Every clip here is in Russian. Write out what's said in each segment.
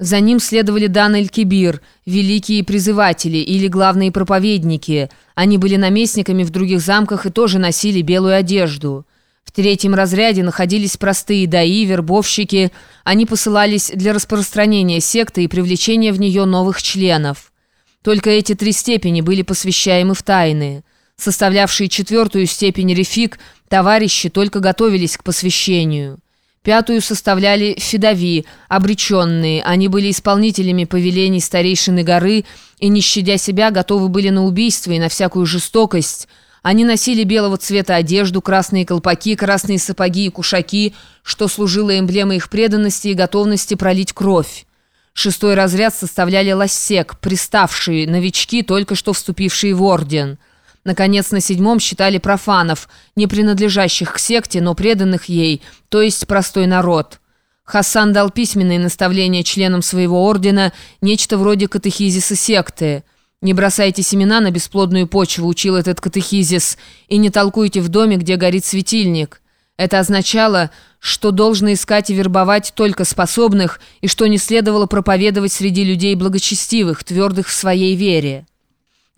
За ним следовали Дан Эль-Кибир, великие призыватели или главные проповедники. Они были наместниками в других замках и тоже носили белую одежду. В третьем разряде находились простые даи, вербовщики. Они посылались для распространения секты и привлечения в нее новых членов. Только эти три степени были посвящаемы в тайны. Составлявшие четвертую степень рефик, товарищи только готовились к посвящению. Пятую составляли федави, обреченные. Они были исполнителями повелений старейшины горы и, не щадя себя, готовы были на убийство и на всякую жестокость. Они носили белого цвета одежду, красные колпаки, красные сапоги и кушаки, что служило эмблемой их преданности и готовности пролить кровь. Шестой разряд составляли лассек, приставшие, новички, только что вступившие в орден – Наконец, на седьмом считали профанов, не принадлежащих к секте, но преданных ей, то есть простой народ. Хасан дал письменные наставления членам своего ордена, нечто вроде катехизиса секты. «Не бросайте семена на бесплодную почву», учил этот катехизис, «и не толкуйте в доме, где горит светильник». Это означало, что должно искать и вербовать только способных, и что не следовало проповедовать среди людей благочестивых, твердых в своей вере.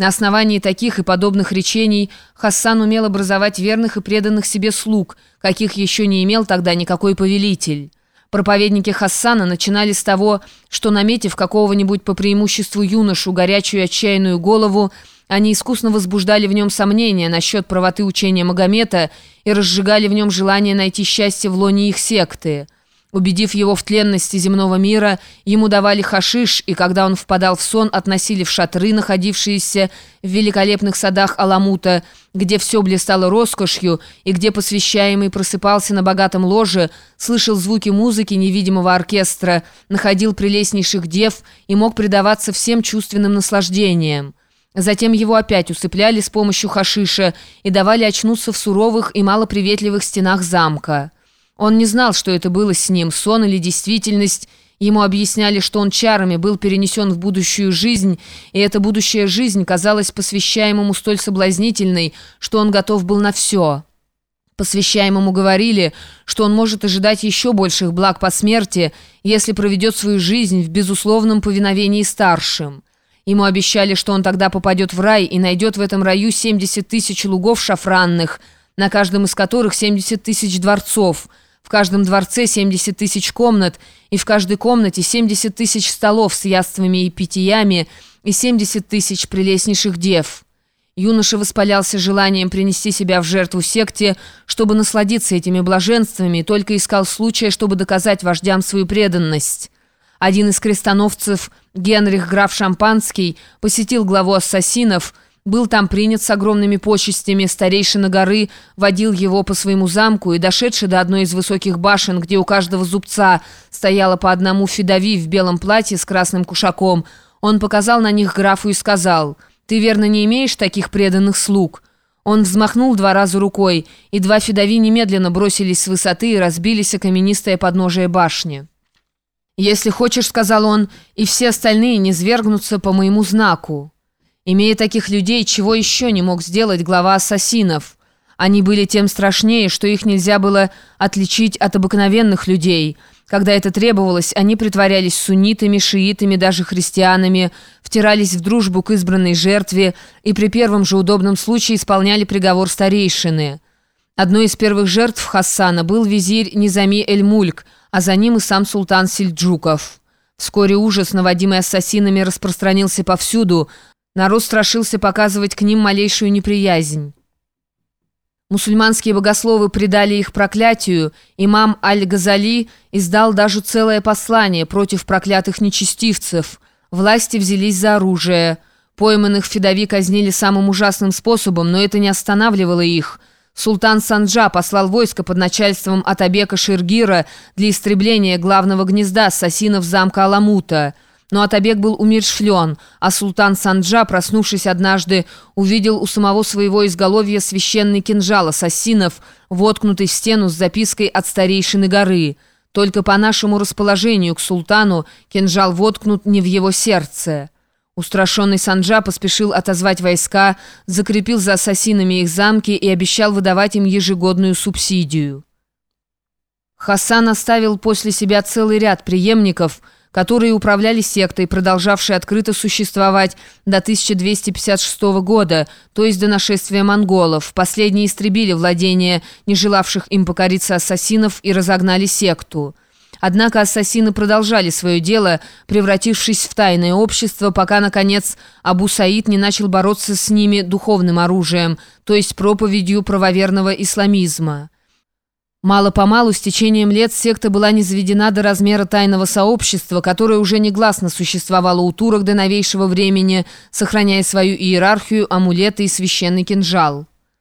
На основании таких и подобных речений Хассан умел образовать верных и преданных себе слуг, каких еще не имел тогда никакой повелитель. Проповедники Хассана начинали с того, что, наметив какого-нибудь по преимуществу юношу горячую отчаянную голову, они искусно возбуждали в нем сомнения насчет правоты учения Магомета и разжигали в нем желание найти счастье в лоне их секты – Убедив его в тленности земного мира, ему давали хашиш, и когда он впадал в сон, относили в шатры, находившиеся в великолепных садах Аламута, где все блистало роскошью, и где посвящаемый просыпался на богатом ложе, слышал звуки музыки невидимого оркестра, находил прелестнейших дев и мог предаваться всем чувственным наслаждениям. Затем его опять усыпляли с помощью хашиша и давали очнуться в суровых и малоприветливых стенах замка. Он не знал, что это было с ним, сон или действительность. Ему объясняли, что он чарами был перенесен в будущую жизнь, и эта будущая жизнь казалась посвящаемому столь соблазнительной, что он готов был на все. Посвящаемому говорили, что он может ожидать еще больших благ по смерти, если проведет свою жизнь в безусловном повиновении старшим. Ему обещали, что он тогда попадет в рай и найдет в этом раю 70 тысяч лугов шафранных, на каждом из которых 70 тысяч дворцов – в каждом дворце 70 тысяч комнат, и в каждой комнате 70 тысяч столов с яствами и питьями, и 70 тысяч прелестнейших дев. Юноша воспалялся желанием принести себя в жертву секте, чтобы насладиться этими блаженствами, и только искал случая, чтобы доказать вождям свою преданность. Один из крестоносцев, Генрих граф Шампанский, посетил главу ассасинов – был там принят с огромными почестями, старейшина горы водил его по своему замку и, дошедший до одной из высоких башен, где у каждого зубца стояло по одному фидави в белом платье с красным кушаком, он показал на них графу и сказал, «Ты верно не имеешь таких преданных слуг?» Он взмахнул два раза рукой, и два фидави немедленно бросились с высоты и разбились о каменистое подножие башни. «Если хочешь, — сказал он, — и все остальные не свергнутся по моему знаку». Имея таких людей, чего еще не мог сделать глава ассасинов? Они были тем страшнее, что их нельзя было отличить от обыкновенных людей. Когда это требовалось, они притворялись суннитами, шиитами, даже христианами, втирались в дружбу к избранной жертве и при первом же удобном случае исполняли приговор старейшины. Одной из первых жертв Хасана был визирь Низами Эль-Мульк, а за ним и сам султан Сельджуков. Вскоре ужас, наводимый ассасинами, распространился повсюду – Народ страшился показывать к ним малейшую неприязнь. Мусульманские богословы предали их проклятию, имам Аль-Газали издал даже целое послание против проклятых нечестивцев. Власти взялись за оружие. Пойманных федави казнили самым ужасным способом, но это не останавливало их. Султан Санджа послал войско под начальством Атабека Ширгира для истребления главного гнезда ассасинов замка Аламута – но Атабек был умерщвлен, а султан Санджа, проснувшись однажды, увидел у самого своего изголовья священный кинжал ассасинов, воткнутый в стену с запиской от старейшины горы. Только по нашему расположению к султану кинжал воткнут не в его сердце. Устрашенный Санджа поспешил отозвать войска, закрепил за ассасинами их замки и обещал выдавать им ежегодную субсидию. Хасан оставил после себя целый ряд преемников – которые управляли сектой, продолжавшей открыто существовать до 1256 года, то есть до нашествия монголов. Последние истребили владения не желавших им покориться ассасинов и разогнали секту. Однако ассасины продолжали свое дело, превратившись в тайное общество, пока, наконец, Абу Саид не начал бороться с ними духовным оружием, то есть проповедью правоверного исламизма. Мало-помалу, с течением лет, секта была низведена до размера тайного сообщества, которое уже негласно существовало у турок до новейшего времени, сохраняя свою иерархию, амулеты и священный кинжал.